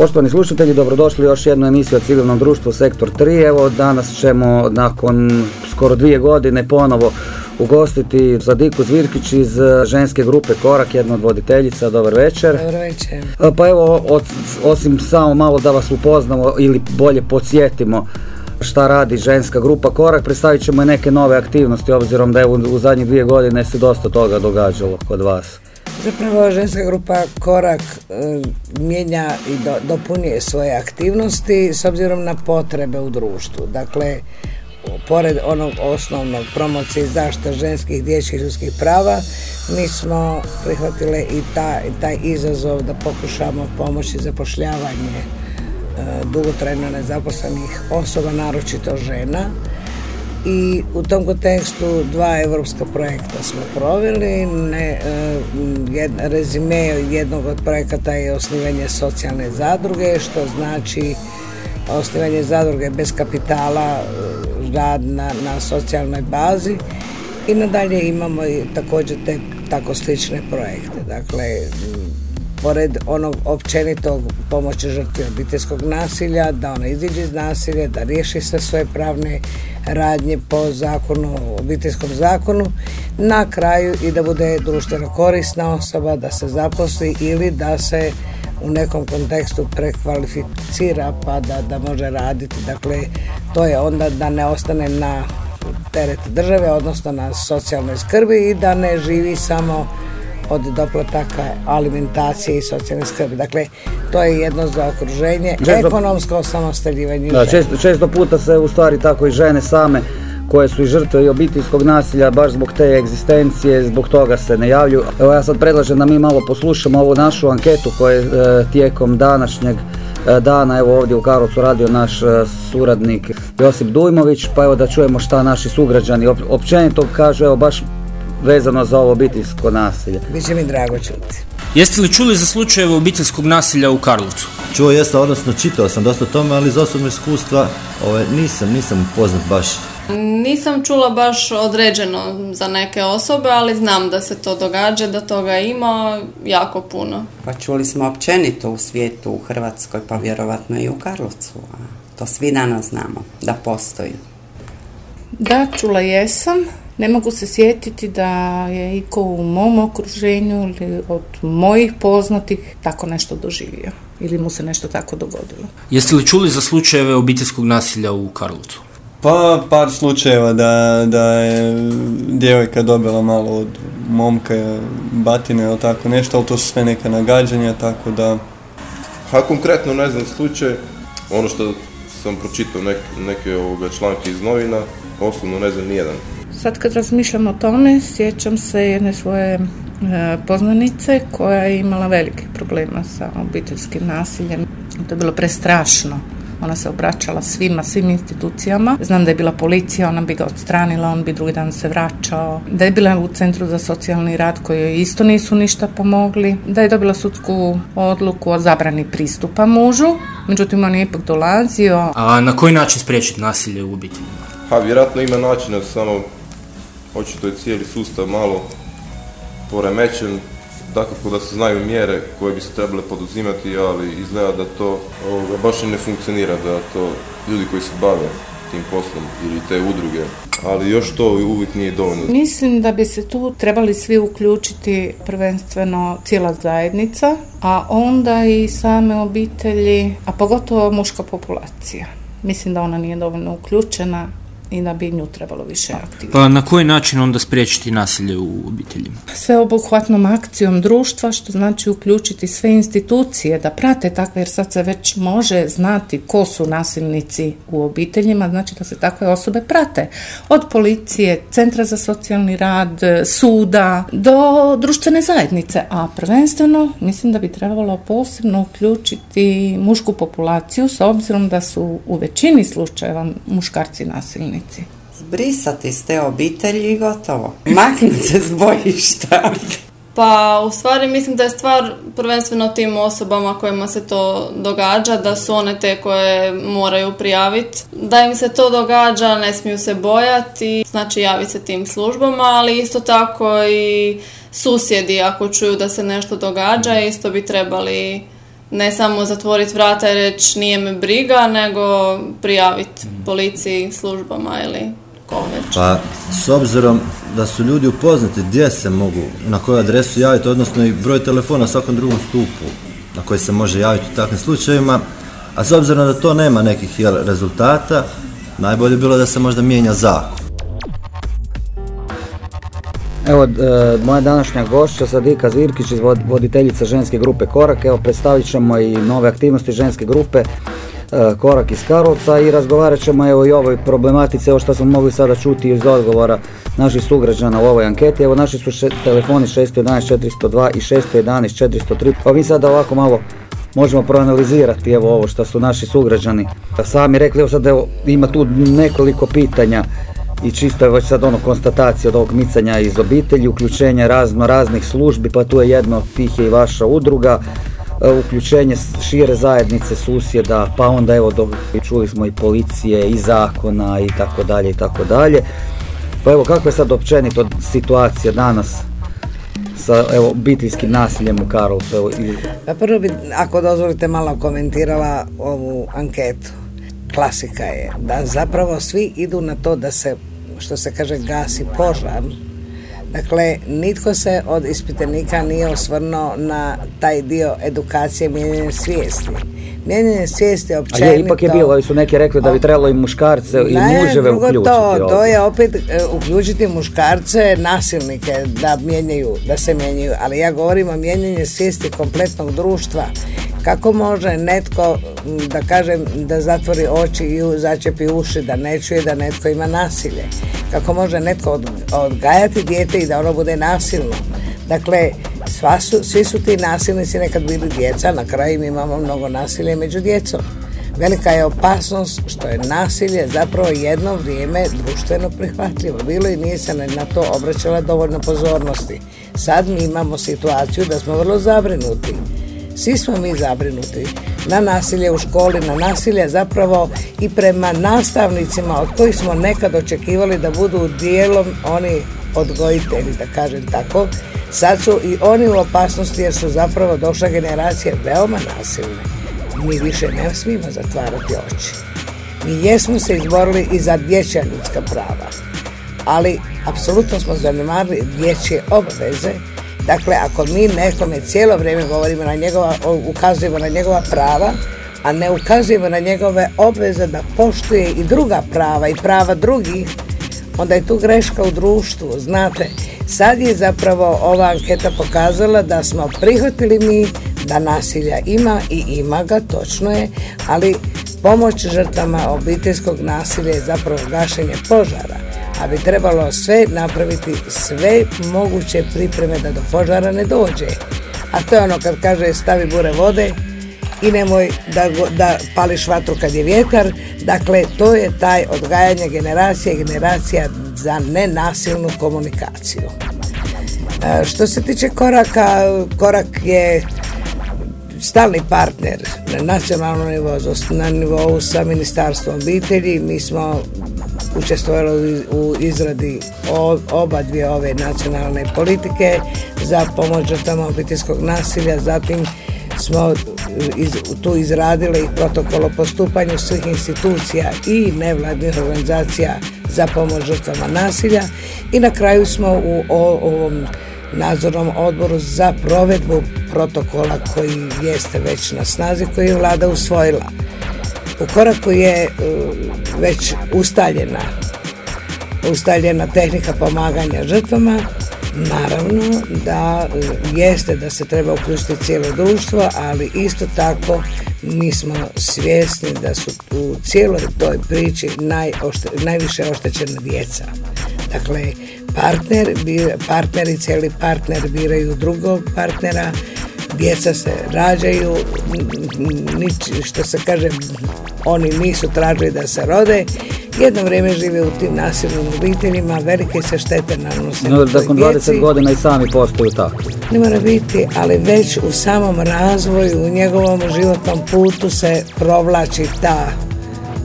Poštovani slušatelji, dobrodošli u još jednu emisiju o civilnom društvu Sektor 3. Evo danas ćemo nakon skoro dvije godine ponovo ugostiti Zadiku Zvirkić iz ženske grupe Korak, jedna od voditeljica. Dobar večer. Dobar večer. Pa evo, osim samo malo da vas upoznamo ili bolje podsjetimo šta radi ženska grupa Korak, predstavit ćemo i neke nove aktivnosti obzirom da je u, zadnjih dvije godine se dosta toga događalo kod vas. Zapravo ženska grupa Korak e, mijenja i dopunjuje svoje aktivnosti s obzirom na potrebe u društvu. Dakle, pored onog osnovnog promocije zaštita ženskih dječjih ljudskih prava, mi smo prihvatili i, i taj izazov da pokušamo pomoći zapošljavanje e, dugotrajno nezaposlenih osoba, naročito žena. I u tom kontekstu dva europska projekta smo proveli. Ne, e, rezime jednog od projekata je osnivanje socijalne zadruge, što znači osnivanje zadruge bez kapitala, e, rad na, na socijalnoj bazi i nadalje imamo također te tako slične projekte. Dakle, pored onog općenitog pomoći žrtvi obiteljskog nasilja, da ona iziđe iz nasilja, da riješi sve svoje pravne radnje po zakonu, obiteljskom zakonu, na kraju i da bude društveno korisna osoba, da se zaposli ili da se u nekom kontekstu prekvalificira pa da, da može raditi. Dakle, to je onda da ne ostane na teret države, odnosno na socijalnoj skrbi i da ne živi samo od doplataka, alimentacije i socijalne skrbi. Dakle, to je jedno za okruženje, ekonomsko osamostaljivanje. Da, često, često puta se u stvari tako i žene same koje su i žrtve i obiteljskog nasilja baš zbog te egzistencije, zbog toga se ne javlju. Evo ja sad predlažem da mi malo poslušamo ovu našu anketu koju je e, tijekom današnjeg e, dana evo ovdje u Karlovcu radio naš e, suradnik Josip Dujmović, pa evo da čujemo šta naši sugrađani općenito kažu, evo baš vezano za ovo obiteljsko nasilje. Biće mi drago čuti. Jeste li čuli za slučajeve obiteljskog nasilja u Karlovcu? Čuo jesam, odnosno čitao sam dosta tome, ali iz osobnog iskustva ovaj, nisam, nisam poznat baš nisam čula baš određeno za neke osobe, ali znam da se to događa, da toga ima jako puno. Pa čuli smo općenito u svijetu, u Hrvatskoj, pa vjerovatno i u Karlovcu. A to svi danas znamo da postoji. Da, čula jesam. Ne mogu se sjetiti da je iko u mom okruženju ili od mojih poznatih tako nešto doživio ili mu se nešto tako dogodilo. Jeste li čuli za slučajeve obiteljskog nasilja u Karlovcu? Pa par slučajeva da, da je djevojka dobila malo od momka batine ili tako nešto, ali to su sve neka nagađanja, tako da... Ha, konkretno ne znam slučaj, ono što sam pročitao nek, neke ovoga članke iz novina, osobno ne znam nijedan. Sad kad razmišljam o tome, sjećam se jedne svoje e, poznanice koja je imala velikih problema sa obiteljskim nasiljem. To je bilo prestrašno ona se obraćala svima, svim institucijama. Znam da je bila policija, ona bi ga odstranila, on bi drugi dan se vraćao. Da je bila u centru za socijalni rad koji isto nisu ništa pomogli. Da je dobila sudsku odluku o zabrani pristupa mužu. Međutim, on je ipak dolazio. A na koji način spriječiti nasilje u obitelji? Pa, vjerojatno ima načina, samo očito je cijeli sustav malo poremećen, dakako da se znaju mjere koje bi se trebale poduzimati, ali izgleda da to ovoga, baš i ne funkcionira, da to ljudi koji se bave tim poslom ili te udruge, ali još to uvijek nije dovoljno. Mislim da bi se tu trebali svi uključiti prvenstveno cijela zajednica, a onda i same obitelji, a pogotovo muška populacija. Mislim da ona nije dovoljno uključena i da bi nju trebalo više aktivirati. Pa na koji način onda spriječiti nasilje u obiteljima? Sveobuhvatnom akcijom društva, što znači uključiti sve institucije da prate takve, jer sad se već može znati ko su nasilnici u obiteljima, znači da se takve osobe prate. Od policije, centra za socijalni rad, suda, do društvene zajednice, a prvenstveno mislim da bi trebalo posebno uključiti mušku populaciju s obzirom da su u većini slučajeva muškarci nasilni Zbrisati iz te obitelji i gotovo. Maknuti se s bojišta. Pa u stvari mislim da je stvar prvenstveno tim osobama kojima se to događa, da su one te koje moraju prijaviti. Da im se to događa, ne smiju se bojati, znači javiti se tim službama, ali isto tako i susjedi ako čuju da se nešto događa, isto bi trebali ne samo zatvoriti vrata i reći nije me briga, nego prijaviti policiji, službama ili pa, s obzirom da su ljudi upoznati gdje se mogu, na koju adresu javiti, odnosno i broj telefona u svakom drugom stupu na koji se može javiti u takvim slučajevima, a s obzirom da to nema nekih jel, rezultata, najbolje bilo da se možda mijenja zakon. Evo, e, moja današnja gošća Sadika Zvirkić, voditeljica ženske grupe Korak, evo predstavit ćemo i nove aktivnosti ženske grupe E, korak iz Karlovca i razgovarat ćemo evo i ovoj problematici, evo što smo mogli sada čuti iz odgovora naših sugrađana u ovoj anketi. Evo naši su telefoni 611 402 i 611 403. Pa mi sada ovako malo možemo proanalizirati evo ovo što su naši sugrađani sami rekli. Evo sad evo, ima tu nekoliko pitanja i čisto je već sad ono konstatacija od ovog micanja iz obitelji, uključenja razno raznih službi, pa tu je jedno od tih je i vaša udruga. E, uključenje šire zajednice susjeda, pa onda evo do, čuli smo i policije i zakona i tako dalje i tako dalje. Pa evo kakva je sad općenito situacija danas sa evo obiteljskim nasiljem u Karlovcu? Pa prvo bi, ako dozvolite, malo komentirala ovu anketu. Klasika je da zapravo svi idu na to da se, što se kaže, gasi požar, Dakle, nitko se od ispitanika nije osvrnuo na taj dio edukacije mijenjanja svijesti. Mijenjanje svijesti općenito... A je, ipak je bilo, su neki rekli da bi trebalo i muškarce i muževe uključiti. To, to je opet e, uključiti muškarce, nasilnike da mijenjaju, da se mijenjaju. Ali ja govorim o mijenjanju svijesti kompletnog društva. Kako može netko, da kažem, da zatvori oči i začepi uši, da ne čuje da netko ima nasilje? Kako može netko odgajati dijete i da ono bude nasilno? Dakle, sva su, svi su ti nasilnici nekad bili djeca, na kraju imamo mnogo nasilja među djecom. Velika je opasnost što je nasilje zapravo jedno vrijeme društveno prihvatljivo. Bilo i nije se na to obraćala dovoljno pozornosti. Sad mi imamo situaciju da smo vrlo zabrinuti svi smo mi zabrinuti na nasilje u školi, na nasilje zapravo i prema nastavnicima od kojih smo nekad očekivali da budu dijelom oni odgojitelji, da kažem tako. Sad su i oni u opasnosti jer su zapravo došla generacije veoma nasilne. Mi više ne smijemo zatvarati oči. Mi jesmo se izborili i za dječja ljudska prava, ali apsolutno smo zanemarili dječje obaveze Dakle, ako mi nekome cijelo vrijeme govorimo na njegova, ukazujemo na njegova prava, a ne ukazujemo na njegove obveze da poštuje i druga prava i prava drugih, onda je tu greška u društvu. Znate, sad je zapravo ova anketa pokazala da smo prihvatili mi da nasilja ima i ima ga, točno je, ali pomoć žrtama obiteljskog nasilja je zapravo gašenje požara a bi trebalo sve napraviti, sve moguće pripreme da do požara ne dođe. A to je ono kad kaže stavi bure vode i nemoj da, da pališ vatru kad je vjetar. Dakle, to je taj odgajanje generacije generacija za nenasilnu komunikaciju. E, što se tiče koraka, korak je stalni partner na nacionalnom nivou, na nivou sa ministarstvom obitelji. Mi smo učestvovali u izradi oba dvije ove nacionalne politike za pomoć žrtvama obiteljskog nasilja, zatim smo tu izradili protokol o postupanju svih institucija i nevladnih organizacija za pomoć žrtvama nasilja i na kraju smo u ovom nadzornom odboru za provedbu protokola koji jeste već na snazi koji je vlada usvojila. U koraku je već ustaljena ustaljena tehnika pomaganja žrtvama. Naravno da e, jeste da se treba uključiti cijelo društvo ali isto tako mi smo svjesni da su u cijeloj toj priči najviše oštećena djeca. Dakle partner, partnerice ili partner biraju drugog partnera djeca se rađaju, nič, što se kaže, oni nisu tražili da se rode jedno vrijeme žive u tim nasilnim obiteljima, velike se štete nanose no, Nakon 20 godina i sami postaju tako. Ne mora biti, ali već u samom razvoju, u njegovom životnom putu se provlači ta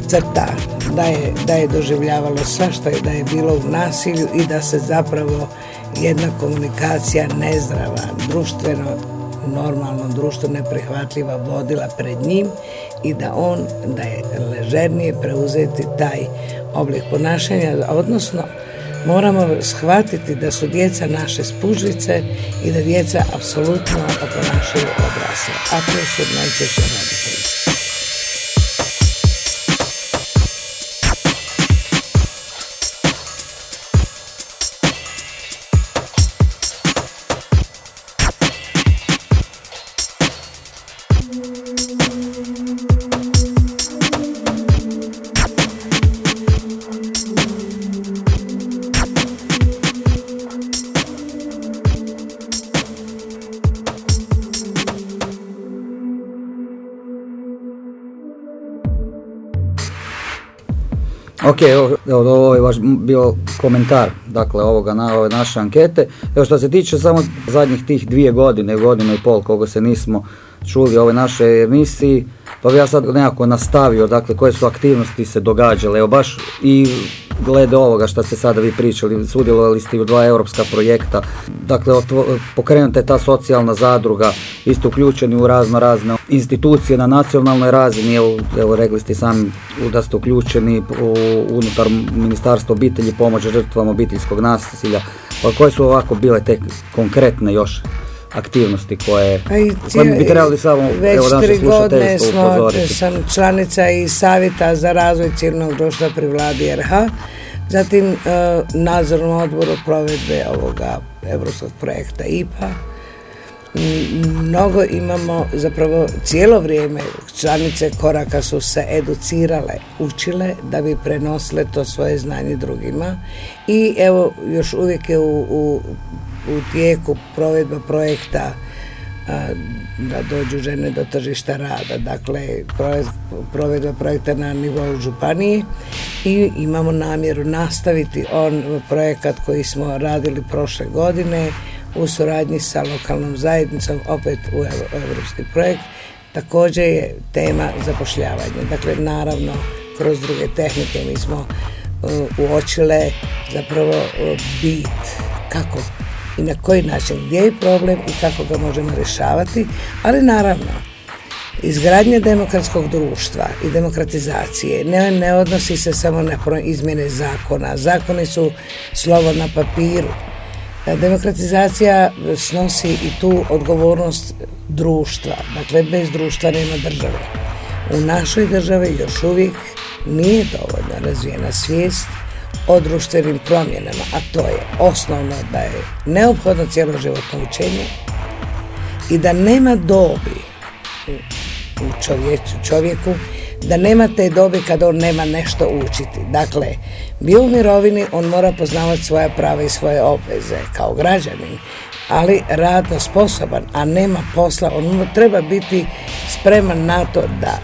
crta da je, da je doživljavalo svašta i da je bilo u nasilju i da se zapravo jedna komunikacija nezdrava, društveno normalno društvo neprihvatljiva vodila pred njim i da on, da je ležernije preuzeti taj oblik ponašanja, odnosno moramo shvatiti da su djeca naše spužvice i da djeca apsolutno oponašaju odrasle, a to su najčešće roditelji. Ok, evo, ovo je vaš bio komentar dakle ovoga na ove naše ankete. Evo što se tiče samo zadnjih tih dvije godine, godinu i pol koga se nismo čuli ove naše emisiji, pa bi ja sad nekako nastavio, dakle koje su aktivnosti se događale, evo baš i glede ovoga što ste sada vi pričali, sudjelovali ste u dva europska projekta, dakle pokrenuta je ta socijalna zadruga, vi ste uključeni u razno razne institucije na nacionalnoj razini, evo, evo rekli ste sami da ste uključeni u, unutar Ministarstva obitelji, pomoć žrtvama obiteljskog nasilja, pa koje su ovako bile te konkretne još aktivnosti koje, bi trebali samo već evo, tri godine smo, sam članica i savjeta za razvoj civilnog društva pri vladi RH zatim uh, nadzornom odboru provedbe ovoga evropskog projekta IPA mnogo imamo zapravo cijelo vrijeme članice koraka su se educirale, učile da bi prenosile to svoje znanje drugima. I evo još uvijek je u, u u tijeku provedba projekta da dođu žene do tržišta rada. Dakle, provedba projekta na nivou županije i imamo namjeru nastaviti on projekat koji smo radili prošle godine u suradnji sa lokalnom zajednicom, opet u europski projekt. Također je tema zapošljavanja. Dakle, naravno, kroz druge tehnike mi smo uočile zapravo bit kako i na koji način, gdje je problem i kako ga možemo rješavati, ali naravno, izgradnja demokratskog društva i demokratizacije ne, ne odnosi se samo na izmjene zakona. Zakoni su slovo na papiru. Demokratizacija snosi i tu odgovornost društva. Dakle, bez društva nema države. U našoj državi još uvijek nije dovoljno razvijena svijest o društvenim promjenama, a to je osnovno da je neophodno životno učenje i da nema dobi u čovjeku, da nema te dobi kad on nema nešto učiti. Dakle, bio u mirovini, on mora poznavati svoja prava i svoje obveze kao građanin, ali radno sposoban, a nema posla, on treba biti spreman na to da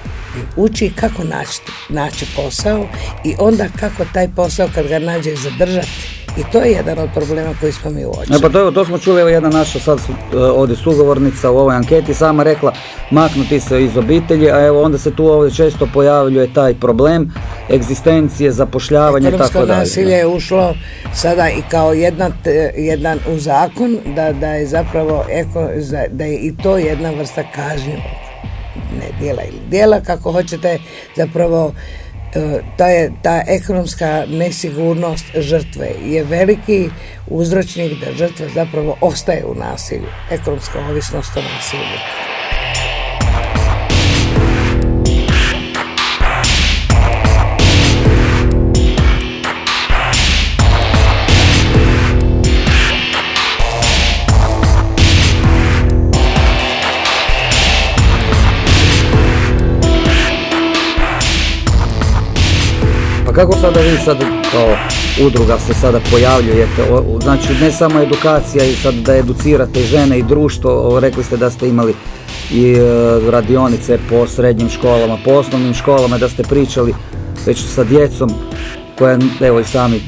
uči kako naći, naći posao i onda kako taj posao kad ga nađe zadržati. I to je jedan od problema koji smo mi uočili. E pa to, to smo čuli, evo jedna naša sad e, ovdje sugovornica u ovoj anketi sama rekla maknuti se iz obitelji, a evo onda se tu ovdje često pojavljuje taj problem egzistencije, zapošljavanje i tako dalje. nasilje je ušlo sada i kao jedna, jedan u zakon da, da je zapravo eko, da je i to jedna vrsta kažnjivog ne dijela ili dijela kako hoćete zapravo e, ta, je, ta ekonomska nesigurnost žrtve je veliki uzročnik da žrtva zapravo ostaje u nasilju, ekonomska ovisnost o nasilju. Pa kako sada vi sad kao udruga se sada pojavljujete, znači ne samo edukacija i sad da educirate žene i društvo, rekli ste da ste imali i e, radionice po srednjim školama, po osnovnim školama, da ste pričali već sa djecom koja, evo i sami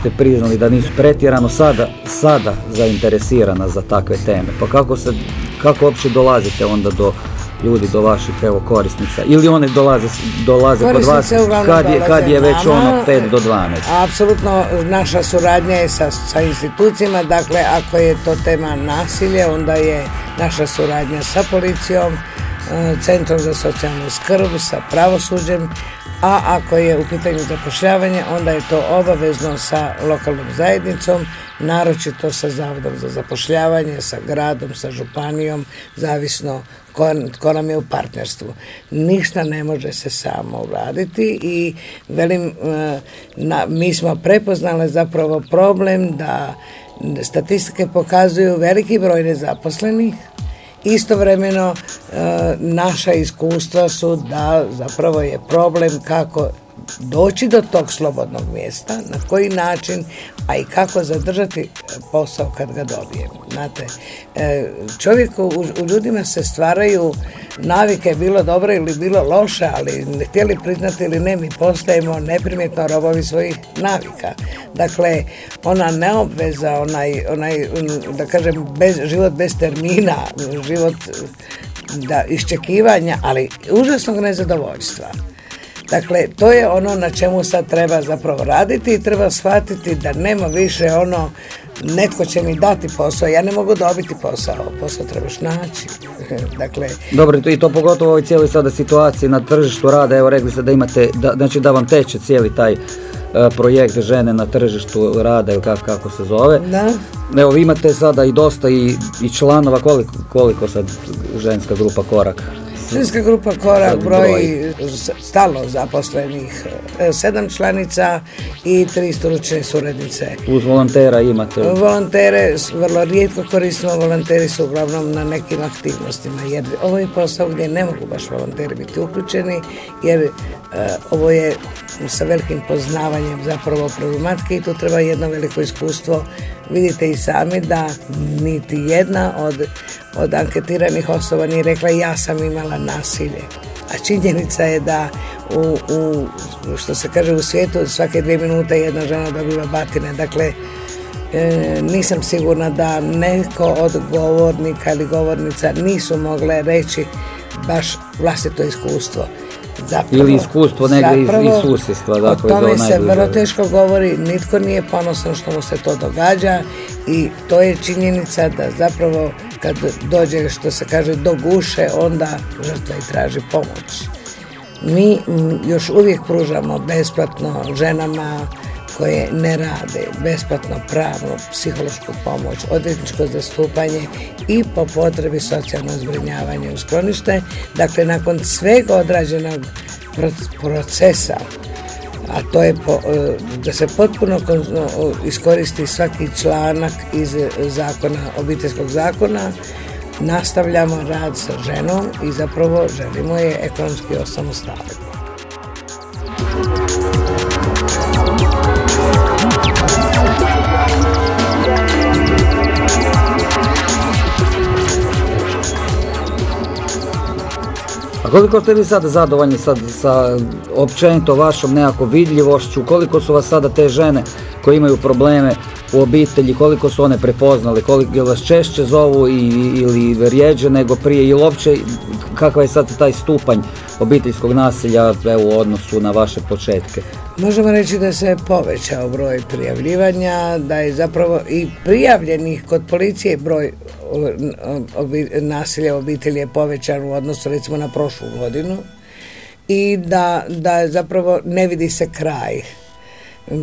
ste priznali da nisu pretjerano sada, sada zainteresirana za takve teme. Pa kako se, kako uopće dolazite onda do ljudi, do vaših evo korisnica? Ili one dolaze, dolaze kod vas kad je, kad je već nama. ono 5 do 12? Apsolutno naša suradnja je sa, sa institucijama, dakle ako je to tema nasilje, onda je naša suradnja sa policijom, e, Centrom za socijalnu skrb, sa pravosuđem, a ako je u pitanju zapošljavanje, onda je to obavezno sa lokalnom zajednicom, naročito sa Zavodom za zapošljavanje, sa gradom, sa županijom, zavisno ko, ko nam je u partnerstvu. Ništa ne može se samo uraditi i velim, e, na, mi smo prepoznali zapravo problem da statistike pokazuju veliki broj nezaposlenih, Istovremeno e, naša iskustva su da zapravo je problem kako doći do tog slobodnog mjesta, na koji način, a i kako zadržati posao kad ga dobijem. Znate, e, čovjeku, u, u ljudima se stvaraju navike, bilo dobro ili bilo loše, ali ne htjeli priznati ili ne, mi postajemo neprimjetno robovi svojih navika. Dakle, ona neobveza, onaj, onaj da kažem, bez, život bez termina, život da, iščekivanja, ali užasnog nezadovoljstva. Dakle, to je ono na čemu sad treba zapravo raditi i treba shvatiti da nema više ono netko će mi dati posao, ja ne mogu dobiti posao, posao trebaš naći. dakle, Dobro, i to pogotovo u ovoj cijeloj sada situaciji na tržištu rada, evo rekli ste da imate, da, znači da vam teče cijeli taj e, projekt žene na tržištu rada ili kako, kako se zove. da, Evo vi imate sada i dosta i, i članova, koliko, koliko sad ženska grupa Korak? Ženska grupa Korak broji stalno zaposlenih e, sedam članica i tri stručne suradnice. Uz volontera imate. Volontere vrlo rijetko koristimo, volonteri su uglavnom na nekim aktivnostima jer ovo je posao gdje ne mogu baš volonteri biti uključeni jer e, ovo je sa velikim poznavanjem zapravo problematike i tu treba jedno veliko iskustvo. Vidite i sami da niti jedna od, od anketiranih osoba nije rekla ja sam imala nasilje. A činjenica je da u, u, što se kaže u svijetu svake dvije minute jedna žena dobiva batine. Dakle, E, nisam sigurna da neko od govornika ili govornica nisu mogle reći baš vlastito iskustvo. Zapravo, Ili iskustvo negdje iz- iz susjedstva, O dakle, tome do se vrlo teško govori, nitko nije ponosan što mu se to događa i to je činjenica da zapravo kad dođe što se kaže do guše, onda žrtva i traži pomoć. Mi još uvijek pružamo besplatno ženama koje ne rade, besplatno pravnu, psihološku pomoć, odvjetničko zastupanje i po potrebi socijalno zbrinjavanje u sklonište. Dakle, nakon svega odrađenog pro- procesa, a to je po, e, da se potpuno iskoristi svaki članak iz e, zakona, obiteljskog zakona, nastavljamo rad sa ženom i zapravo želimo je ekonomski osamostaliti. Koliko ste vi sada zadovoljni sad sa općenito vašom nekako vidljivošću, koliko su vas sada te žene koje imaju probleme u obitelji, koliko su one prepoznali, koliko jel vas češće zovu i, ili rijeđe nego prije ili uopće kakav je sad taj stupanj obiteljskog nasilja u odnosu na vaše početke? Možemo reći da se povećao broj prijavljivanja, da je zapravo i prijavljenih kod policije broj nasilja u obitelji je povećan u odnosu recimo na prošlu godinu i da, da zapravo ne vidi se kraj.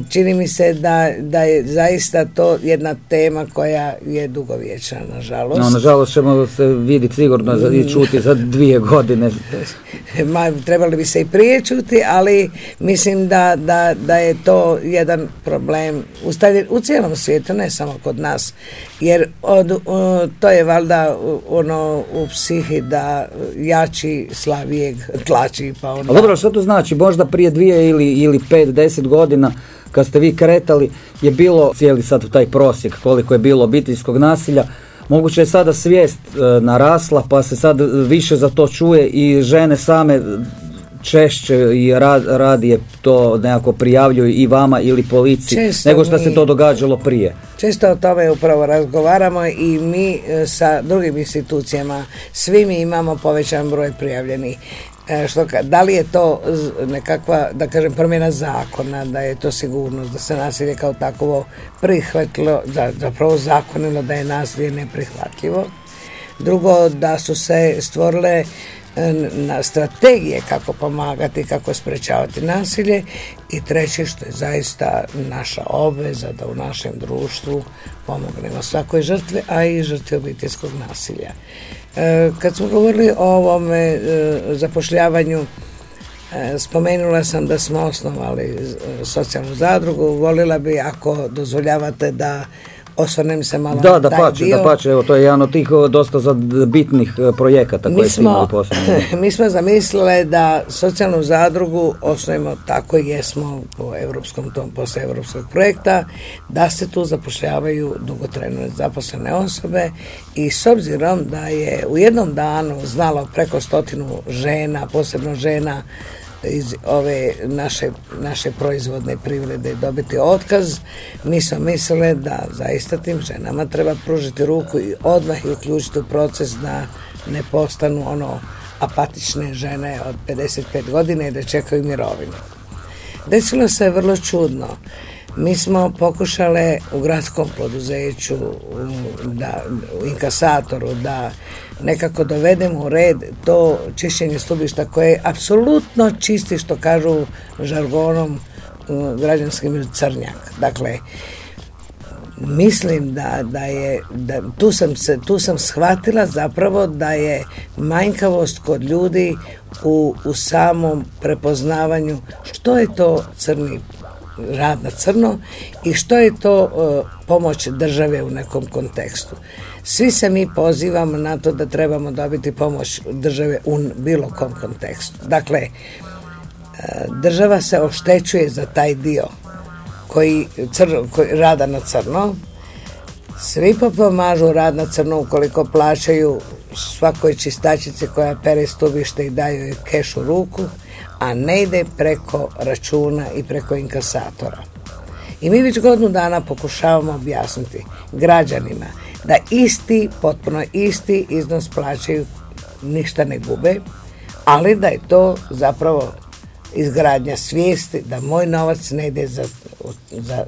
Čini mi se da, da je zaista to jedna tema koja je dugovječna, nažalost. No, nažalost ćemo se vidjeti sigurno za, i čuti za dvije godine. Ma, trebali bi se i prije čuti, ali mislim da, da, da je to jedan problem u, u cijelom svijetu, ne samo kod nas. Jer od, o, to je valjda u- ono u psihi da jači slavijeg tlači, pa onda... A dobro, što to znači? Možda prije dvije ili, ili pet, deset godina kad ste vi kretali je bilo cijeli sad taj prosjek koliko je bilo obiteljskog nasilja. Moguće je sada svijest e, narasla pa se sad više za to čuje i žene same češće i rad, radije to nekako prijavljuju i vama ili policiji Često nego što mi- se to događalo prije. Često o tome upravo razgovaramo i mi e, sa drugim institucijama, svi mi imamo povećan broj prijavljenih. E, Što, da li je to nekakva, da kažem, promjena zakona, da je to sigurnost, da se nasilje kao takovo prihvatilo, za- zapravo zakonilo da je nasilje neprihvatljivo. Drugo, da su se stvorile e, na strategije kako pomagati, kako sprečavati nasilje i treće što je zaista naša obveza da u našem društvu pomognemo svakoj žrtvi, a i žrtvi obiteljskog nasilja. E, Kad smo govorili o ovome e, zapošljavanju E, Spomenula sam da smo osnovali socijalnu zadrugu. Volila bi ako dozvoljavate da osvrnem se malo Da, na da taj pače, dio. da pače, evo to je jedan od tih dosta za bitnih e, projekata koje ste imali smo, posebno. mi smo zamislile da socijalnu zadrugu osnovimo tako i jesmo po europskom tom posle europskog projekta da se tu zapošljavaju dugotrajno zaposlene osobe i s obzirom da je u jednom danu znalo preko stotinu žena, posebno žena iz ove naše, naše proizvodne privrede dobiti otkaz, mi smo mislili da zaista tim ženama treba pružiti ruku i odmah uključiti u proces da ne postanu ono apatične žene od 55 godina i da čekaju mirovinu. Desilo se vrlo čudno. Mi smo pokušale u gradskom poduzeću, u- da, u inkasatoru, da nekako dovedemo u red to čišćenje stubišta koje je apsolutno čisti, što kažu žargonom uh, građanskim crnjak. Dakle, mislim da, da je, da, tu, sam se, tu sam shvatila zapravo da je manjkavost kod ljudi u, u samom prepoznavanju što je to crni rad na crno i što je to e, pomoć države u nekom kontekstu. Svi se mi pozivamo na to da trebamo dobiti pomoć države u bilo kom kontekstu. Dakle, e, država se oštećuje za taj dio koji, crno, koji rada na crno. Svi pomažu rad na crno ukoliko plaćaju svakoj čistačici koja pere stubište i daju joj keš u ruku, a ne ide preko računa i preko inkasatora. I mi već godinu dana pokušavamo objasniti građanima da isti, potpuno isti iznos plaćaju, ništa ne gube, ali da je to zapravo izgradnja svijesti da moj novac ne ide za, za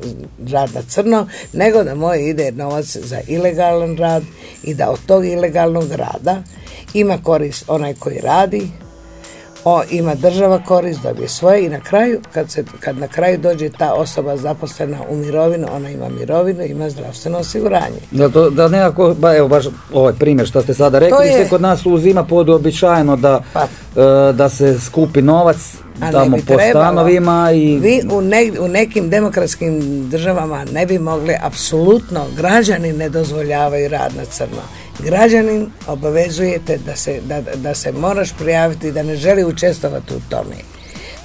rad na crno, nego da moj ide novac za ilegalan rad i da od tog ilegalnog rada ima korist onaj koji radi, o, ima država korist, dobije svoje i na kraju, kad, se, kad na kraju dođe ta osoba zaposlena u mirovinu, ona ima mirovinu, ima zdravstveno osiguranje. Da, to, da nekako, ba, evo baš ovaj primjer što ste sada rekli, je- se kod nas uzima pod uobičajeno da, Pa. e, da se skupi novac tamo po stanovima i Vi u, ne- u nekim demokratskim državama ne bi mogli apsolutno, građani ne dozvoljavaju rad na crno. Građanin obavezujete da se, da, da se moraš prijaviti da ne želi učestvovati u tome.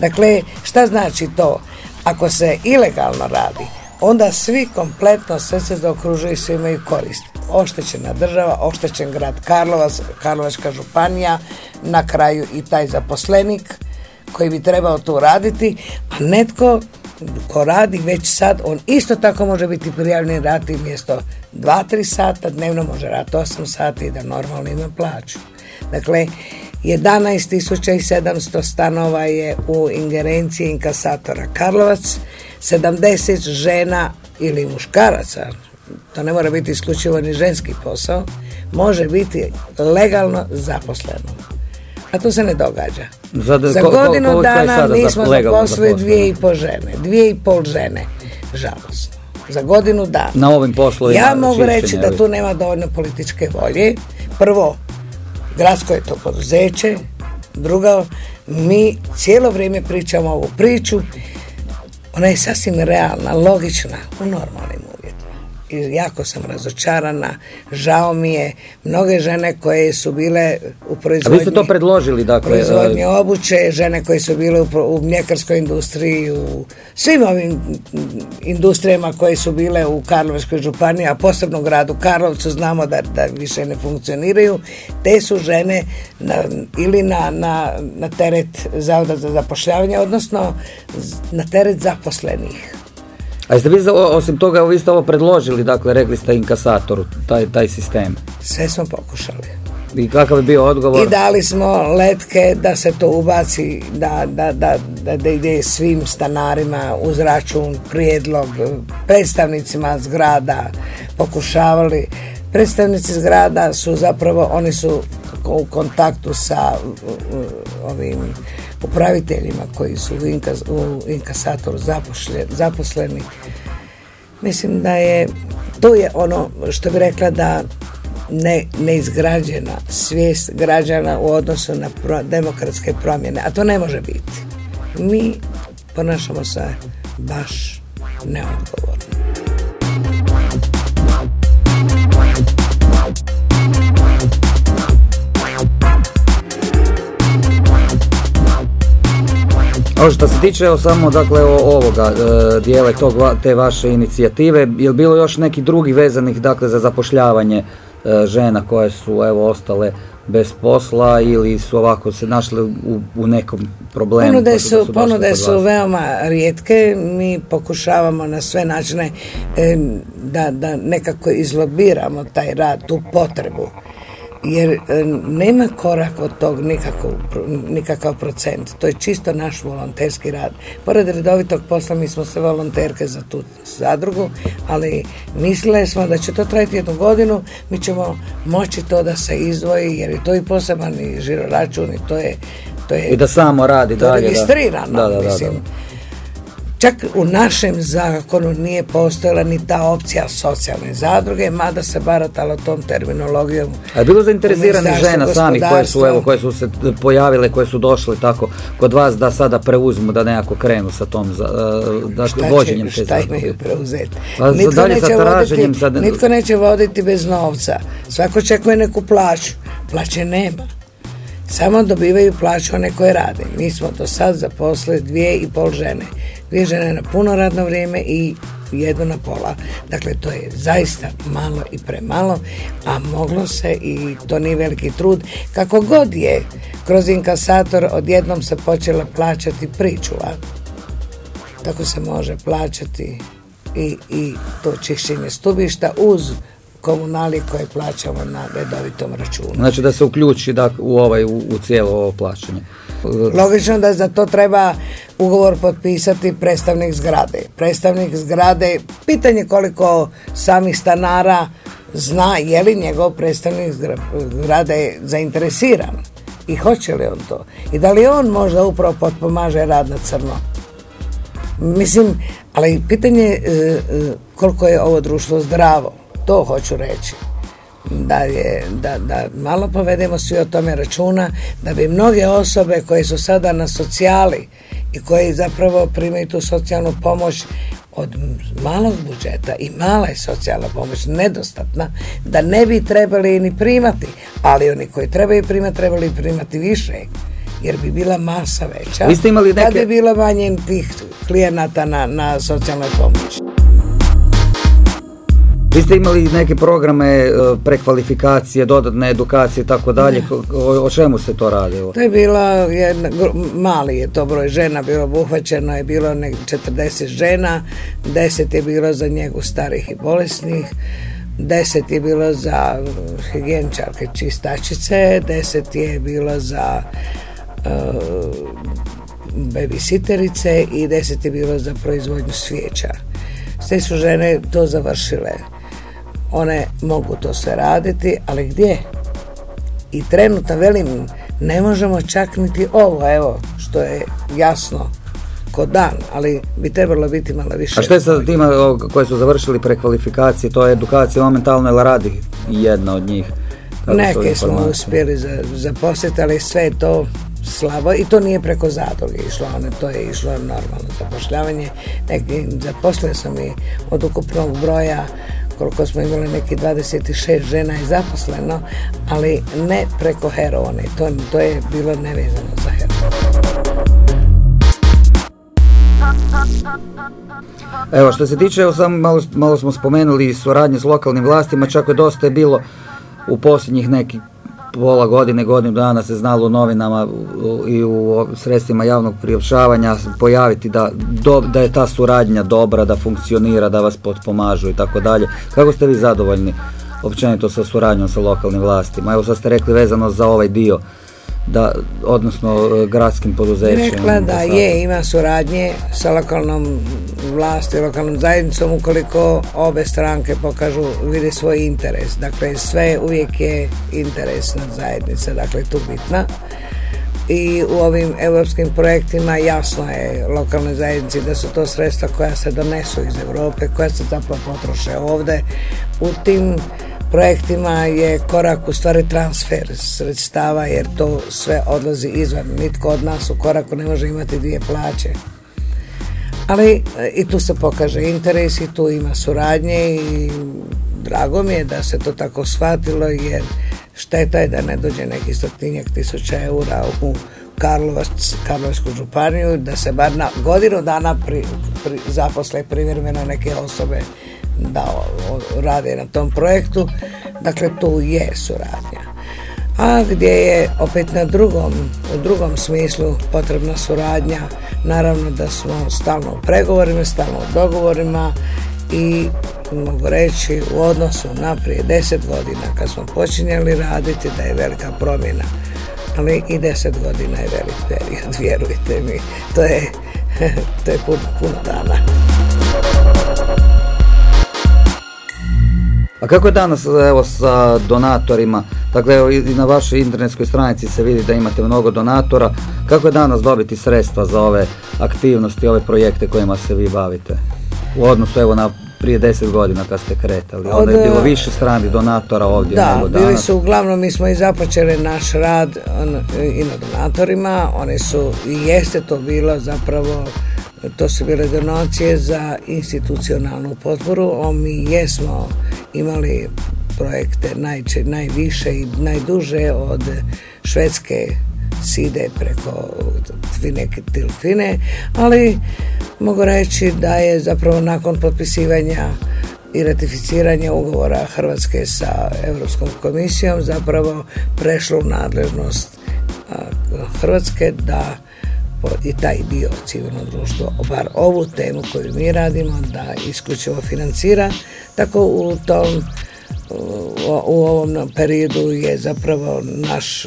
Dakle, šta znači to? Ako se ilegalno radi, onda svi kompletno sve se zaokružuju i svi imaju korist. Oštećena država, oštećen grad Karlovac, Karlovačka županija, na kraju i taj zaposlenik koji bi trebao tu raditi, a netko ko radi već sad, on isto tako može biti prijavljen rati mjesto 2-3 sata, dnevno može raditi 8 sati i da normalno ima plaću. Dakle, 11.700 stanova je u ingerenciji inkasatora Karlovac, 70 žena ili muškaraca, to ne mora biti isključivo ni ženski posao, može biti legalno zaposleno. A to se ne događa. Za- Za ko- ko- godinu koliko je dana mi smo zaposlili dvije i pol žene. Dvije i pol žene. Žalostno. Za godinu dana. na ovim poslovima. Ja mogu reći da tu nema dovoljno političke volje. Prvo, gradsko je to poduzeće. Drugo, mi cijelo vrijeme pričamo ovu priču. Ona je sasvim realna, logična, u normalnim uvjetima. Jako sam razočarana, žao mi je, mnoge žene koje su bile u proizvodnji... A vi ste to predložili, dakle... Proizvodnje obuće, žene koje su bile u, u mljekarskoj industriji, u svim ovim industrijama koje su bile u Karlovačkoj županiji, a posebno u gradu Karlovcu, znamo da, da više ne funkcioniraju, te su žene na, ili na, na, na teret Zavoda za zapošljavanje, odnosno na teret zaposlenih. A jeste vi osim toga vi ste ovo predložili, dakle rekli ste inkasatoru, taj, taj sistem? Sve smo pokušali. I kakav je bio odgovor? I dali smo letke da se to ubaci, da, da, da, da ide svim stanarima uz račun, prijedlog, predstavnicima zgrada pokušavali. Predstavnici zgrada su zapravo, oni su u kontaktu sa ovim upraviteljima koji su u, inkas, u inkasatoru zaposleni. Mislim da je, to je ono što bi rekla da ne, neizgrađena svijest građana u odnosu na demokratske promjene, a to ne može biti. Mi ponašamo se baš neodgovorno. Ovo što se tiče evo, samo dakle ovoga e, dijela tog, te vaše inicijative, je li bilo još neki drugi vezanih dakle za zapošljavanje e, žena koje su evo ostale bez posla ili su ovako se našle u, u nekom problemu? Ponude su, ponude su veoma rijetke, mi pokušavamo na sve načine e, da, da nekako izlobiramo taj rad, tu potrebu jer e, nema korak od tog nikakav, nikakav procent. To je čisto naš volonterski rad. Pored redovitog posla mi smo se volonterke za tu zadrugu, ali mislili smo da će to trajati jednu godinu, mi ćemo moći to da se izdvoji, jer je to i poseban i žiroračun i to je to je, I da samo radi to dalje. registrirano, da. Da, mislim. Čak u našem zakonu nije postojala ni ta opcija socijalne zadruge, mada se baratalo tom terminologijom. A je bilo zainteresiranih žena samih koje su, evo, koje su se pojavile, koje su došle tako kod vas da sada preuzmu, da nekako krenu sa tom za, da, šta vođenjem će, Šta imaju preuzeti? Pa, nitko, dalje neće voditi, sad... nitko neće voditi bez novca. Svako čekuje neku plaću. Plaće nema. Samo dobivaju plaću one koje rade. Mi smo do sad zaposlili dvije i pol žene dvije žene na puno radno vrijeme i jedno na pola. Dakle, to je zaista malo i premalo, a moglo se i to nije veliki trud. Kako god je kroz inkasator odjednom se počela plaćati pričuva, tako se može plaćati i, i to čišćenje stubišta uz komunali koje plaćamo na redovitom računu. Znači da se uključi da, u, ovaj, u, u cijelo ovo plaćanje. Logično da za to treba ugovor potpisati predstavnik zgrade. Predstavnik zgrade, pitanje koliko samih stanara zna je li njegov predstavnik zgrade zainteresiran i hoće li on to. I da li on možda upravo potpomaže rad na crno. Mislim, ali pitanje je e, koliko je ovo društvo zdravo. To hoću reći da, je, da, da malo povedemo svi o tome računa, da bi mnoge osobe koje su sada na socijali i koji zapravo primaju tu socijalnu pomoć od malog budžeta i mala je socijalna pomoć nedostatna, da ne bi trebali ni primati, ali oni koji trebaju primati, trebali primati više jer bi bila masa veća. Vi ste imali neke... Kad bi bilo manje tih klijenata na, na socijalnoj pomoći. Vi ste imali neke programe e, prekvalifikacije, dodatne edukacije i tako dalje. O čemu se to radilo? To je bilo, jedna, mali je to broj žena bilo obuhvaćeno, je bilo ne, 40 žena, 10 je bilo za njegu starih i bolesnih, 10 je bilo za higijeničarke čistačice, 10 je bilo za uh, babysitterice i 10 je bilo za proizvodnju svijeća. Sve su žene to završile one mogu to sve raditi, ali gdje? I trenutno velim, ne možemo čak niti ovo, evo, što je jasno kod dan, ali bi trebalo biti malo više. A što je sa tima koji su završili prekvalifikacije, to je edukacija momentalno ili radi jedna od njih? Neke smo uspjeli zaposliti, ali sve to slabo i to nije preko zadruge išlo, one, to je išlo normalno zapošljavanje. Neki, sam i od ukupnog broja koliko smo imali neki 26 žena je zaposleno, ali ne preko Herone. To, to je bilo nevezano za Herone. Evo što se tiče, evo samo malo, malo smo spomenuli suradnje s lokalnim vlastima, čak je dosta je bilo u posljednjih nekih pola godine, godinu dana se znalo u novinama i u sredstvima javnog priopćavanja pojaviti da, da je ta suradnja dobra, da funkcionira, da vas potpomažu i tako dalje. Kako ste vi zadovoljni općenito sa suradnjom sa lokalnim vlastima? Evo sad ste rekli vezano za ovaj dio da, odnosno e, gradskim poduzećima. Rekla da je, ima suradnje sa lokalnom vlasti, lokalnom zajednicom ukoliko obe stranke pokažu, vidi svoj interes. Dakle, sve uvijek je interesna zajednica, dakle, tu bitna. I u ovim europskim projektima jasno je lokalne zajednici da su to sredstva koja se donesu iz Europe, koja se zapravo potroše ovdje. U tim projektima je korak u stvari transfer sredstava jer to sve odlazi izvan. Nitko od nas u koraku ne može imati dvije plaće. Ali e, i tu se pokaže interes i tu ima suradnje i drago mi je da se to tako shvatilo jer šteta je da ne dođe neki stotinjak tisuća eura u Karlovac, Karlovačku županiju, da se bar na godinu dana pri, pri, zaposle privremeno neke osobe da rade na tom projektu. Dakle, tu je suradnja. A gdje je opet na drugom, u drugom smislu potrebna suradnja, naravno da smo stalno u pregovorima, stalno u dogovorima i mogu reći u odnosu na prije deset godina kad smo počinjali raditi da je velika promjena ali i deset godina je velik period, vjerujte mi, to je, to je puno, puno dana. A kako je danas evo, sa donatorima? Dakle, evo, i na vašoj internetskoj stranici se vidi da imate mnogo donatora. Kako je danas dobiti sredstva za ove aktivnosti, ove projekte kojima se vi bavite? U odnosu evo na prije deset godina kad ste kretali. Onda je bilo više strani donatora ovdje da, nego danas. bili su uglavnom, mi smo i započeli naš rad i na donatorima. Oni su, i jeste to bilo zapravo to su bile donacije za institucionalnu potporu, mi jesmo imali projekte najče, najviše i najduže od švedske side preko Tvine ali mogu reći da je zapravo nakon potpisivanja i ratificiranja ugovora Hrvatske sa Europskom komisijom zapravo prešlo u nadležnost Hrvatske da i taj dio civilno društvo, bar ovu temu koju mi radimo, da isključivo financira. Tako u tom u ovom periodu je zapravo naš,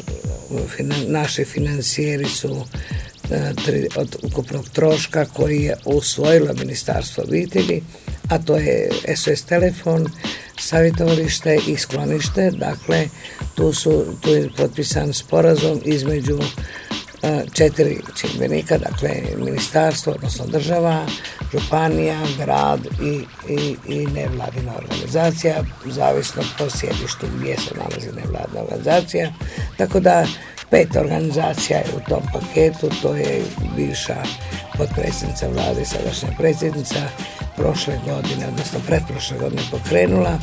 naši financijeri su e, od ukupnog troška koji je usvojilo Ministarstvo obitelji, a to je SOS telefon, savjetovalište i sklonište. Dakle, tu, su, tu je potpisan sporazum između četiri čimbenika, dakle ministarstvo, odnosno država, županija, grad i, i, i nevladina organizacija, zavisno po sjedištu gdje se nalazi nevladna organizacija. Tako da pet organizacija je u tom paketu, to je bivša potpredsjednica vlade, sadašnja predsjednica, prošle godine, odnosno pretprošle godine pokrenula,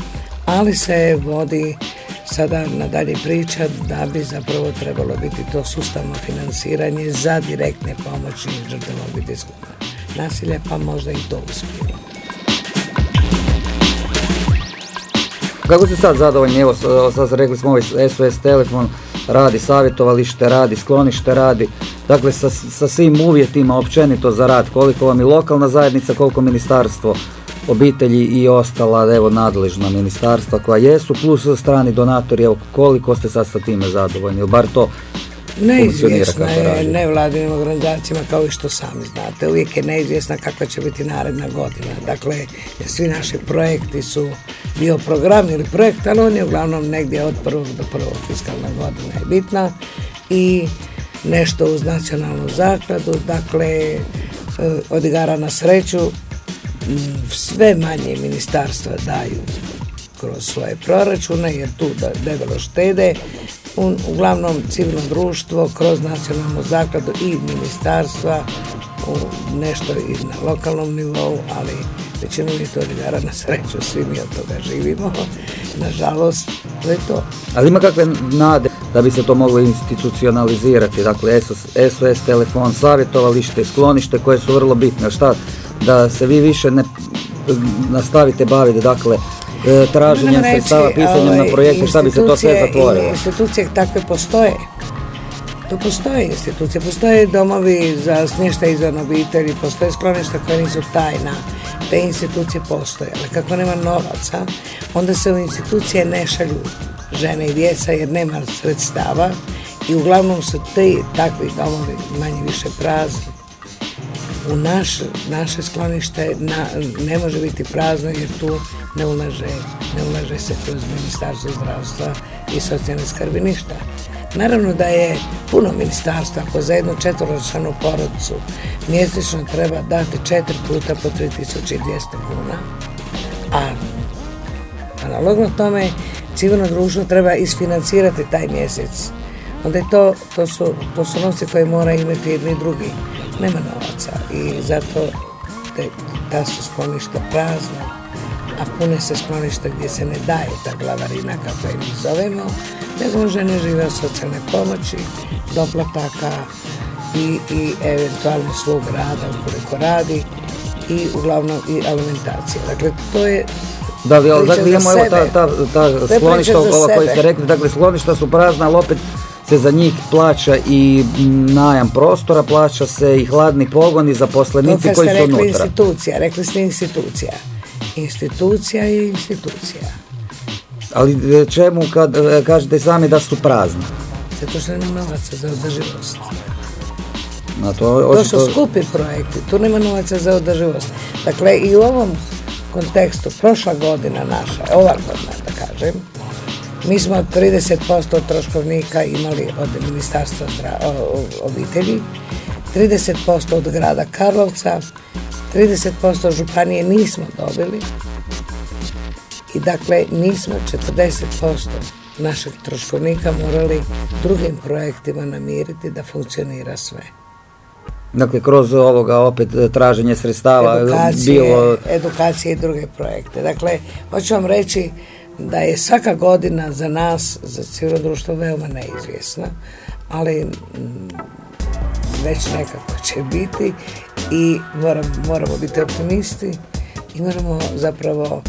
ali se vodi sada nadalje priča da bi zapravo trebalo biti to sustavno financiranje za direktne pomoći žrtvama obiteljskog nasilja, pa možda i to uspijemo. Kako ste sad zadovoljni? Evo, sad rekli smo ovaj SOS telefon, radi savjetovalište, radi sklonište, radi. Dakle, sa, sa svim uvjetima općenito za rad, koliko vam je lokalna zajednica, koliko ministarstvo obitelji i ostala evo nadležna ministarstva koja jesu plus strani donatori evo koliko ste sad sa time zadovoljni ili bar to Neizvjesna je nevladinim organizacijama kao i što sami znate. Uvijek je neizvjesna kakva će biti naredna godina. Dakle, svi naši projekti su bio program ili projekt, ali on je uglavnom negdje od prvog do prvog fiskalna godina je bitna i nešto uz nacionalnu zakladu, dakle e, od igara na sreću sve manje ministarstva daju kroz svoje proračune jer tu debelo štede uglavnom civilno društvo kroz nacionalnu zakladu i ministarstva u nešto i na lokalnom nivou, ali većinu mi to igara na sreću, svi mi od toga živimo. Nažalost, to je to. Ali ima kakve nade da bi se to moglo institucionalizirati, dakle SOS, telefon, savjetovalište, sklonište koje su vrlo bitne, šta da se vi više ne nastavite baviti, dakle e, traženjem sredstava, pisanjem na ovaj, projekte, šta bi se to sve zatvorilo? Institucije takve postoje. To postoje institucije, postoje domovi za smještaj izvan obitelji, postoje skloništa koje nisu tajna, te institucije postoje, ali kako nema novaca, onda se u institucije ne šalju žene i djeca jer nema sredstava i uglavnom su te takvi domovi manje više prazni. U naš, naše sklonište ne može biti prazno jer tu ne ulaže, ne ulaže se kroz ministarstvo zdravstva i socijalne skrbi ništa. Naravno da je puno ministarstva, ako za jednu četvoročlanu porodicu mjesečno treba dati četiri puta po 3200 kuna, a analogno tome civilno društvo treba isfinancirati taj mjesec. Onda je to, to su, to su koje mora imati jedni drugi. Nema novaca i zato te, ta su skloništa prazna, a pune se skloništa gdje se ne daje ta glavarina kako je mi zovemo, nego žene žive od socijalne pomoći, doplataka i, i eventualno svog rada ukoliko radi i uglavnom i alimentacija. Dakle, to je da, li, dakle, imamo evo ta, ta, ta skloništa, ova koji ste rekli, dakle skloništa su prazna, ali opet se za njih plaća i najam prostora, plaća se i hladni pogon i zaposlenici koji su unutra. institucija, rekli ste institucija. Institucija je institucija. Ali e, čemu kad e, kažete sami da su prazne? Zato što nema novaca za održivost. Na to, to su skupi projekti, tu nema novaca za održivost. Dakle, i u ovom kontekstu, prošla godina naša, ova godina da kažem, mi smo 30% troškovnika imali od ministarstva obitelji, 30% od grada Karlovca, 30% županije nismo dobili i dakle nismo 40% našeg troškovnika morali drugim projektima namiriti da funkcionira sve. Dakle, kroz ovoga opet traženje sredstava edukacije, bilo... Edukacije i druge projekte. Dakle, hoću vam reći da je svaka godina za nas, za civilno društvo, veoma neizvjesna, ali mm, već nekako će biti i moramo biti optimisti i moramo zapravo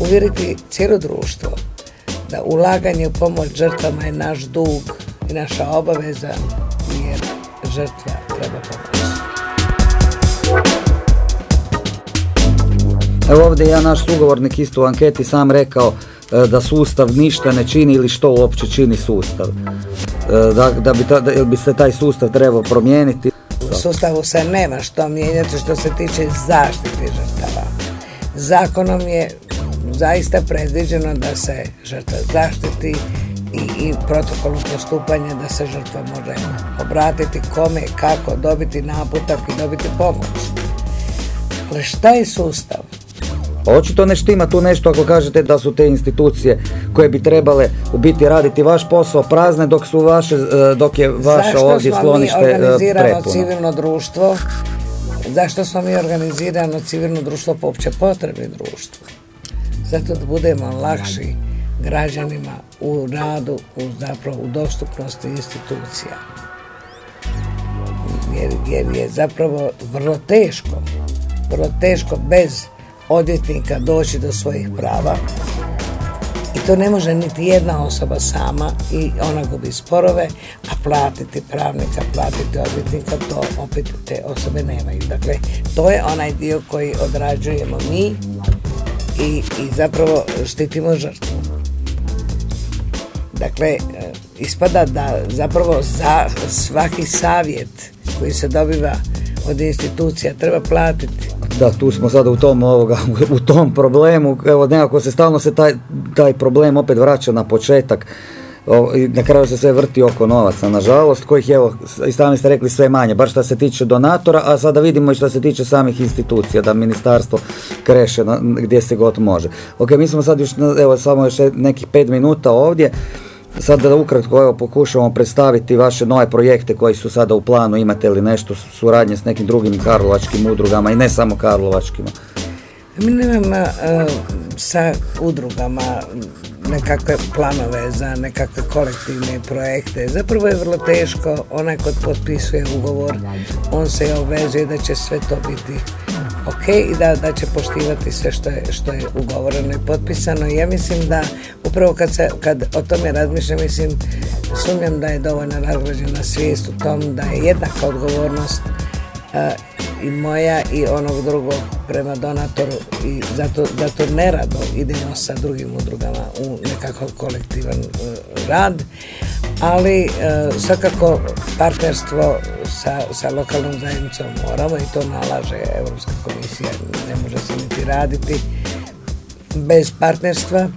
uvjeriti cijelo društvo da ulaganje u pomoć žrtvama je naš dug i naša obaveza jer žrtva treba pomoći. Evo ovdje ja naš sugovornik isto u anketi sam rekao da sustav ništa ne čini ili što uopće čini sustav. E, da, da, bi, ta, da bi se taj sustav trebao promijeniti. U sustavu se nema što mijenjati što se tiče zaštite žrtava. Zakonom je zaista predviđeno da se žrtva zaštiti i, i protokolu postupanja da se žrtva može obratiti kome, kako, dobiti naputak i dobiti pomoć. Ali šta je sustav? Očito ne štima tu nešto ako kažete da su te institucije koje bi trebale u biti raditi vaš posao prazne dok su vaše, e, dok je vaše ovdje sklonište Zašto smo mi organizirano civilno društvo? Zašto smo mi organizirano civilno društvo po opće potrebi društvu? Zato da budemo lakši građanima u radu, u, zapravo u dostupnosti institucija. Jer, jer je zapravo vrlo teško, vrlo teško bez odvjetnika doći do svojih prava i to ne može niti jedna osoba sama i ona gubi sporove, a platiti pravnika, platiti odvjetnika, to opet te osobe nemaju. Dakle, to je onaj dio koji odrađujemo mi i, i zapravo štitimo žrtvu. Dakle, e, ispada da zapravo za svaki savjet koji se dobiva od institucija treba platiti. Da, tu smo sada u tom, ovoga, u tom problemu, evo nekako se stalno se taj, taj problem opet vraća na početak i na kraju se sve vrti oko novaca, nažalost, kojih evo, i sami ste rekli sve manje, bar što se tiče donatora, a sada vidimo i što se tiče samih institucija, da ministarstvo kreše gdje se god može. Ok, mi smo sad još, evo, samo još nekih pet minuta ovdje, Sad da ukratko evo, pokušamo predstaviti vaše nove projekte koji su sada u planu, imate li nešto suradnje s nekim drugim karlovačkim udrugama i ne samo karlovačkima? Mi nemamo e, sa udrugama nekakve planove za nekakve kolektivne projekte. Zapravo je vrlo teško, onaj kod potpisuje ugovor, on se obvezuje da će sve to biti ok i da, da će poštivati sve što je, što je ugovoreno i potpisano. Ja mislim da upravo kad, se, kad o tome razmišljam, mislim, sumnjam da je dovoljno razgrađena svijest u tom da je jednaka odgovornost i moja i onog drugog prema donatoru i zato, zato nerado idemo sa drugim udrugama u nekakav kolektivan e, rad, ali e, svakako partnerstvo sa, sa lokalnom zajednicom moramo i to nalaže Europska komisija, ne može se niti raditi bez partnerstva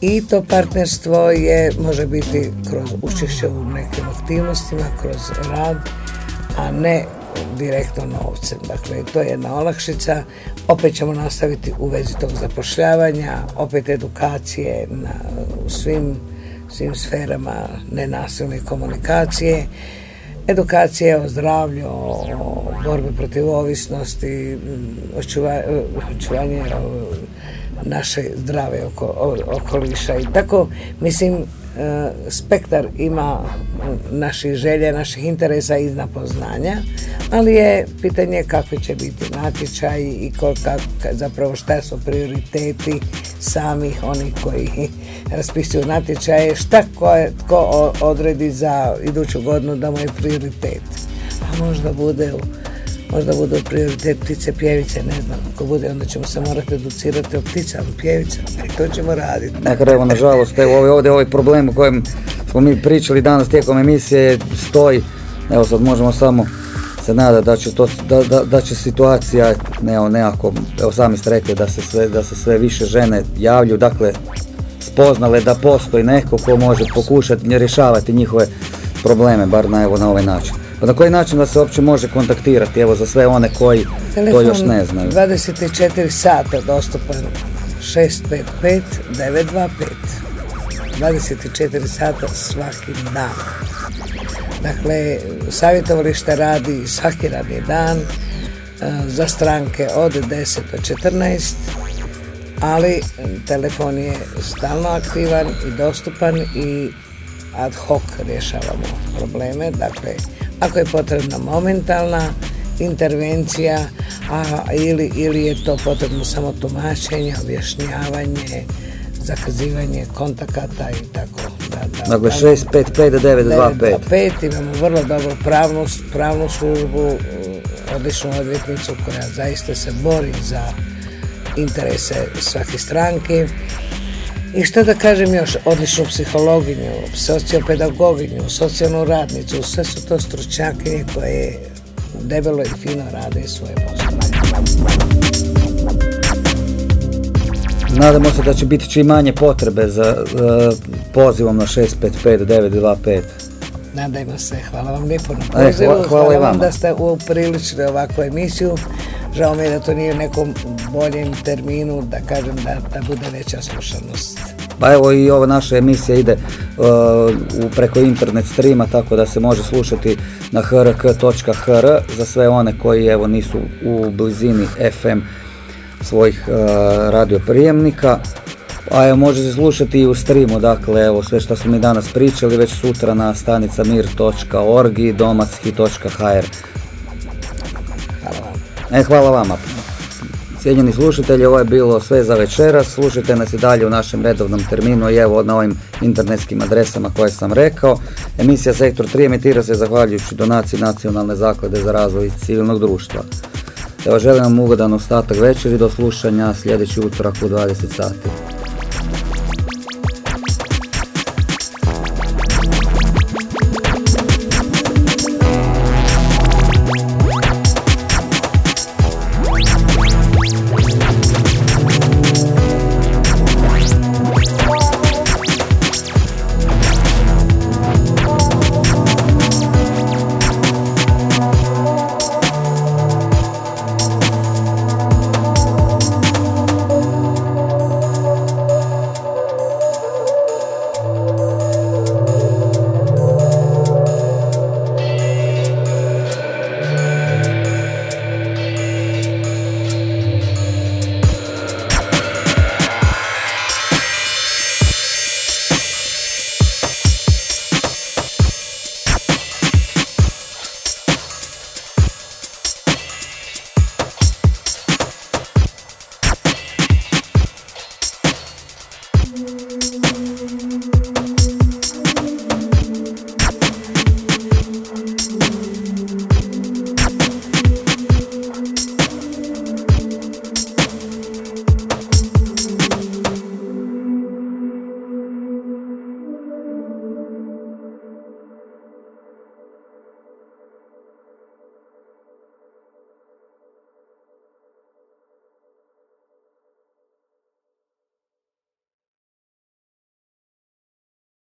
i to partnerstvo je, može biti kroz učešće u nekim aktivnostima, kroz rad, a ne direktno novcem. Dakle, to je jedna olakšica. Opet ćemo nastaviti u vezi tog zapošljavanja, opet edukacije na, u svim, svim sferama nenasilne komunikacije, edukacije o zdravlju, o, borbi protiv ovisnosti, očuvanje naše zdrave oko, okoliša. I tako, mislim, E, spektar ima naših želja, naših interesa i poznanja, ali je pitanje kakvi će biti natječaj i kolika, zapravo šta su prioriteti samih onih koji raspisuju natječaje, šta ko, tko odredi za iduću godinu da mu je prioritet. A možda bude možda budu prioritet ptice pjevice, ne znam, ako bude onda ćemo se morati educirati o pticama, pjevicama i to ćemo raditi. Nekad evo nažalost, evo ovdje, ovdje ovaj problem o kojem smo mi pričali danas tijekom emisije stoji, evo sad možemo samo se nada da će, to, da, da, da će situacija ne, nekako, evo sami ste rekli da se sve, da se sve više žene javlju, dakle spoznale da postoji neko ko može pokušati rješavati njihove probleme, bar na, evo, na ovaj način. Pa na koji način da se uopće može kontaktirati, evo za sve one koji to još ne znaju? 24 sata dostupan 655 925 24 sata svaki dan. Dakle, savjetovalište radi svaki radni dan e, za stranke od 10 do 14 ali telefon je stalno aktivan i dostupan i ad hoc rješavamo probleme, dakle ako je potrebna momentalna intervencija a, ili, ili je to potrebno samo tumačenje, objašnjavanje, zakazivanje kontakata i tako. Da, da, dakle 655 imamo vrlo dobru pravnu, pravnu službu, odličnu odvjetnicu koja zaista se bori za interese svake stranke i što da kažem još, odličnu psihologinju, sociopedagoginju, socijalnu radnicu, sve su to stručnjakinje koje debelo i fino rade svoje posao. Nadamo se da će biti čim manje potrebe za pozivom na 655 Nadajmo se, hvala vam lijepo na e, pozivu, hvala, vam da ste upriličili ovakvu emisiju. Žao mi je da to nije u nekom boljem terminu, da kažem da, da bude veća slušanost. Pa evo i ova naša emisija ide uh, preko internet streama, tako da se može slušati na hrk.hr za sve one koji evo nisu u blizini FM svojih uh, radioprijemnika. A evo može se slušati i u streamu, dakle evo sve što smo mi danas pričali već sutra na stanica mir.org i domacki.hr. E, hvala vama. Cijenjeni slušatelji, ovo je bilo sve za večeras. Slušajte nas i dalje u našem redovnom terminu i evo na ovim internetskim adresama koje sam rekao. Emisija Sektor 3 emitira se zahvaljujući donaciji Nacionalne zaklade za razvoj civilnog društva. Evo želim vam ugodan ostatak večeri do slušanja sljedeći utorak u 20 sati.